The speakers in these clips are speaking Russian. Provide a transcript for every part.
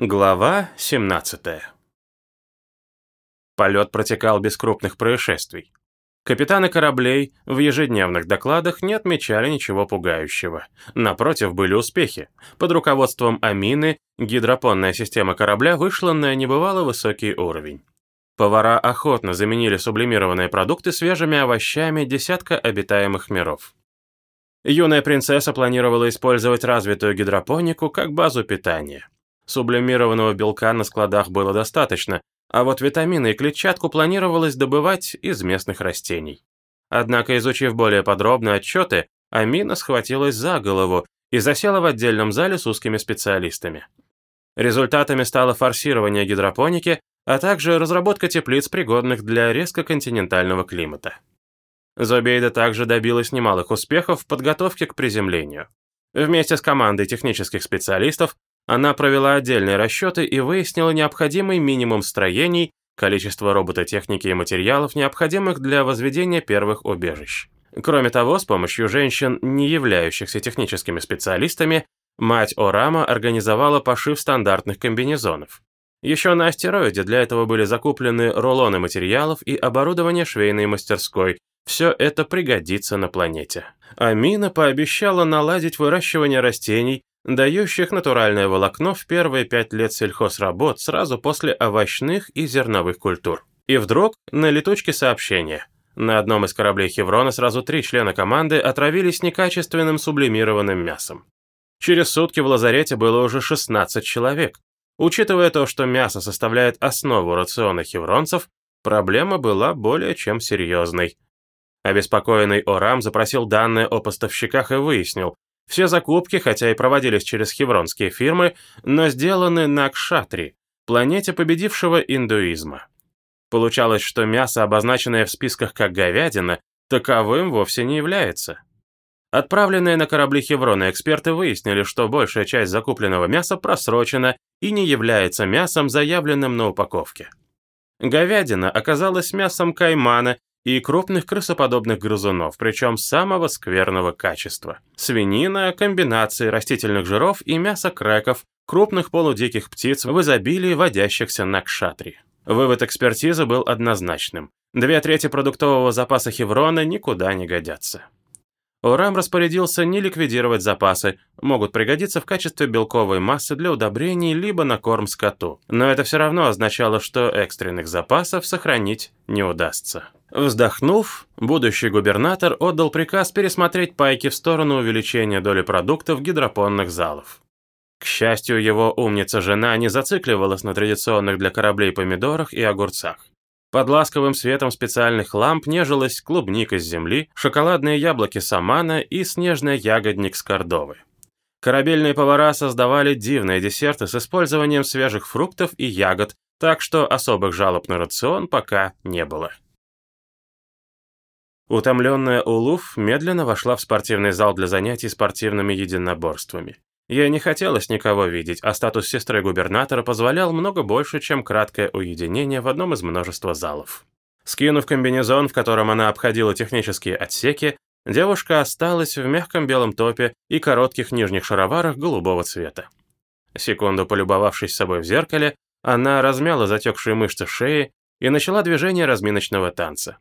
Глава 17 Полет протекал без крупных происшествий. Капитаны кораблей в ежедневных докладах не отмечали ничего пугающего. Напротив, были успехи. Под руководством Амины гидропонная система корабля вышла на небывало высокий уровень. Повара охотно заменили сублимированные продукты свежими овощами десятка обитаемых миров. Юная принцесса планировала использовать развитую гидропонику как базу питания. Сублимированного белка на складах было достаточно, а вот витамины и клетчатку планировалось добывать из местных растений. Однако, изучив более подробно отчеты, Амина схватилась за голову и засела в отдельном зале с узкими специалистами. Результатами стало форсирование гидропоники, а также разработка теплиц, пригодных для резко континентального климата. Зобейда также добилась немалых успехов в подготовке к приземлению. Вместе с командой технических специалистов она провела отдельные расчеты и выяснила необходимый минимум строений, количество робототехники и материалов, необходимых для возведения первых убежищ. Кроме того, с помощью женщин, не являющихся техническими специалистами, мать Орама организовала пошив стандартных комбинезонов. Еще на астероиде для этого были закуплены рулоны материалов и оборудование швейной мастерской. Все это пригодится на планете. Амина пообещала наладить выращивание растений, дающих натуральное волокно в первые пять лет сельхозработ сразу после овощных и зерновых культур. И вдруг на летучке сообщение. На одном из кораблей Хеврона сразу три члена команды отравились некачественным сублимированным мясом. Через сутки в лазарете было уже 16 человек. Учитывая то, что мясо составляет основу рациона хевронцев, проблема была более чем серьезной. Обеспокоенный Орам запросил данные о поставщиках и выяснил, все закупки, хотя и проводились через хевронские фирмы, но сделаны на Кшатри, планете победившего индуизма. Получалось, что мясо, обозначенное в списках как говядина, таковым вовсе не является. Отправленные на корабли Хеврона эксперты выяснили, что большая часть закупленного мяса просрочена и не является мясом, заявленным на упаковке. Говядина оказалась мясом каймана и крупных крысоподобных грызунов, причем самого скверного качества. Свинина, комбинации растительных жиров и мясо креков, крупных полудиких птиц в изобилии, водящихся на кшатре. Вывод экспертизы был однозначным. Две трети продуктового запаса Хеврона никуда не годятся. Орам распорядился не ликвидировать запасы, могут пригодиться в качестве белковой массы для удобрений либо на корм скоту. Но это все равно означало, что экстренных запасов сохранить не удастся. Вздохнув, будущий губернатор отдал приказ пересмотреть пайки в сторону увеличения доли продуктов гидропонных залов. К счастью, его умница-жена не зацикливалась на традиционных для кораблей помидорах и огурцах. Под ласковым светом специальных ламп нежилась клубника с земли, шоколадные яблоки самана и снежный ягодник с кордовы. Корабельные повара создавали дивные десерты с использованием свежих фруктов и ягод, так что особых жалоб на рацион пока не было. Утомленная Улуф медленно вошла в спортивный зал для занятий спортивными единоборствами. Ей не хотелось никого видеть, а статус сестры губернатора позволял много больше, чем краткое уединение в одном из множества залов. Скинув комбинезон, в котором она обходила технические отсеки, девушка осталась в мягком белом топе и коротких нижних шароварах голубого цвета. Секунду полюбовавшись собой в зеркале, она размяла затекшие мышцы шеи и начала движение разминочного танца.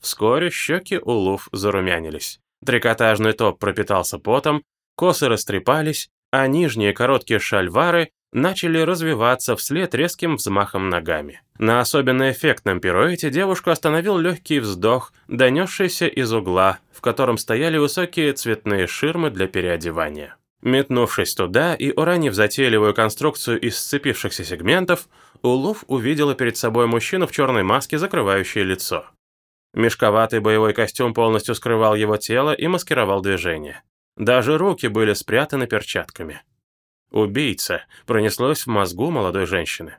Вскоре щеки у Луф зарумянились. Трикотажный топ пропитался потом, косы растрепались, а нижние короткие шальвары начали развиваться вслед резким взмахом ногами. На особенно эффектном пируэте девушку остановил легкий вздох, донесшийся из угла, в котором стояли высокие цветные ширмы для переодевания. Метнувшись туда и уранив затейливую конструкцию из сцепившихся сегментов, Улуф увидела перед собой мужчину в черной маске, закрывающей лицо. Мешковатый боевой костюм полностью скрывал его тело и маскировал движение. Даже руки были спрятаны перчатками. «Убийца» пронеслось в мозгу молодой женщины.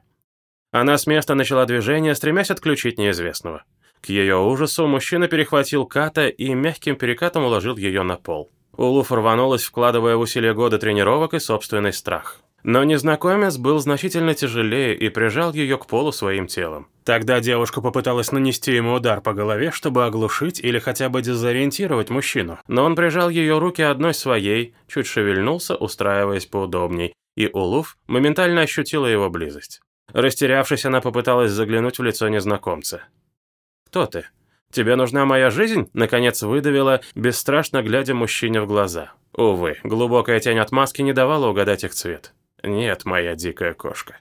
Она с места начала движение, стремясь отключить неизвестного. К ее ужасу мужчина перехватил Ката и мягким перекатом уложил ее на пол. Улуф рванулась, вкладывая в усилия года тренировок и собственный страх. Но незнакомец был значительно тяжелее и прижал ее к полу своим телом. Тогда девушка попыталась нанести ему удар по голове, чтобы оглушить или хотя бы дезориентировать мужчину. Но он прижал ее руки одной своей, чуть шевельнулся, устраиваясь поудобней, и Улуф моментально ощутила его близость. Растерявшись, она попыталась заглянуть в лицо незнакомца. «Кто ты? Тебе нужна моя жизнь?» Наконец выдавила, бесстрашно глядя мужчине в глаза. Увы, глубокая тень от маски не давала угадать их цвет. «Нет, моя дикая кошка.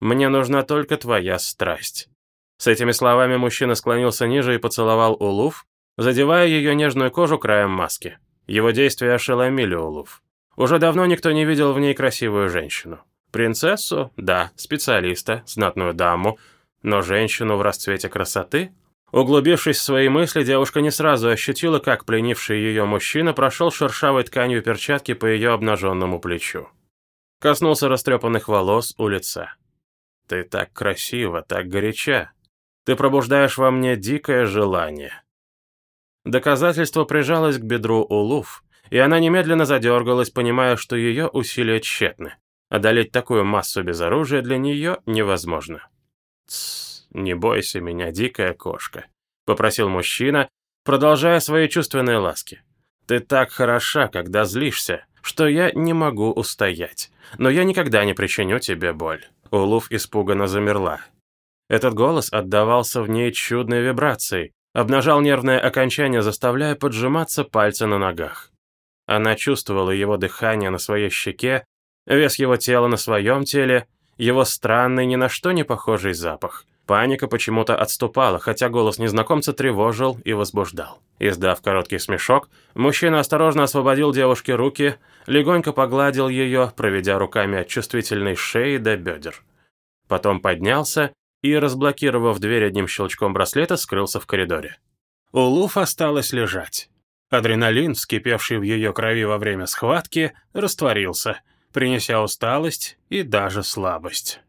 Мне нужна только твоя страсть». С этими словами мужчина склонился ниже и поцеловал Улуф, задевая ее нежную кожу краем маски. Его действия ошеломили Улуф. Уже давно никто не видел в ней красивую женщину. Принцессу? Да, специалиста, знатную даму. Но женщину в расцвете красоты? Углубившись в свои мысли, девушка не сразу ощутила, как пленивший ее мужчина прошел шершавой тканью перчатки по ее обнаженному плечу. Коснулся растрепанных волос у лица. «Ты так красива, так горяча. Ты пробуждаешь во мне дикое желание». Доказательство прижалось к бедру Улуф, и она немедленно задергалась, понимая, что ее усилия тщетны. Одолеть такую массу без оружия для нее невозможно. «Тссс, не бойся меня, дикая кошка», — попросил мужчина, продолжая свои чувственные ласки. «Ты так хороша, когда злишься, что я не могу устоять. Но я никогда не причиню тебе боль». Улуф испуганно замерла. Этот голос отдавался в ней чудной вибрацией, обнажал нервное окончание, заставляя поджиматься пальцы на ногах. Она чувствовала его дыхание на своей щеке, вес его тела на своем теле, его странный, ни на что не похожий запах. Паника почему-то отступала, хотя голос незнакомца тревожил и возбуждал. Издав короткий смешок, мужчина осторожно освободил девушке руки, легонько погладил ее, проведя руками от чувствительной шеи до бедер. Потом поднялся и, разблокировав дверь одним щелчком браслета, скрылся в коридоре. Улуф осталось лежать. Адреналин, вскипевший в ее крови во время схватки, растворился, принеся усталость и даже слабость.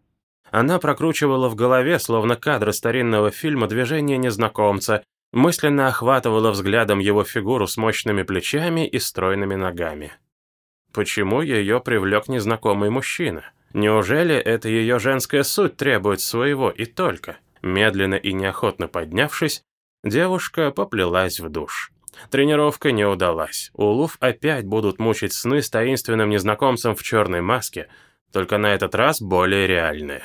Она прокручивала в голове, словно кадры старинного фильма, движение незнакомца, мысленно охватывала взглядом его фигуру с мощными плечами и стройными ногами. Почему ее привлек незнакомый мужчина? Неужели это ее женская суть требует своего и только? Медленно и неохотно поднявшись, девушка поплелась в душ. Тренировка не удалась. Улуф опять будут мучить сны с таинственным незнакомцем в черной маске, только на этот раз более реальные.